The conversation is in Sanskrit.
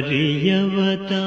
पर्यवता